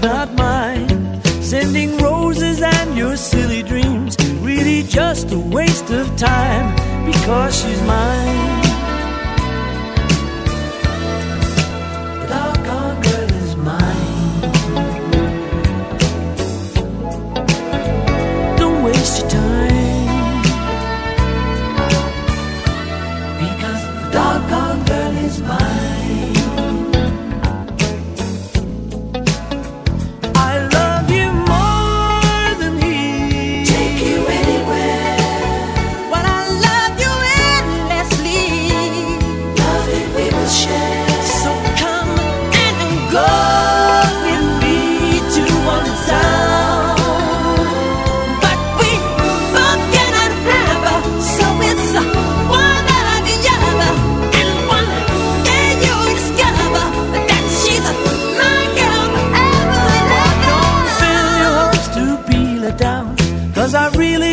Not mine. Sending roses and your silly dreams, really just a waste of time because she's mine. The doggone girl is mine. Don't waste your time. Because the doggone girl is mine.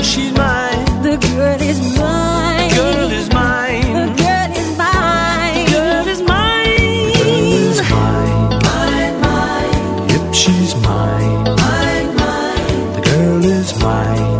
no, no, she's mine. The girl is mine. The girl is mine. The mine. The girl is mine. The girl is mine. mine. Mine, mine. Yep, she's mine. Mine, mine. The girl is mine. Mine,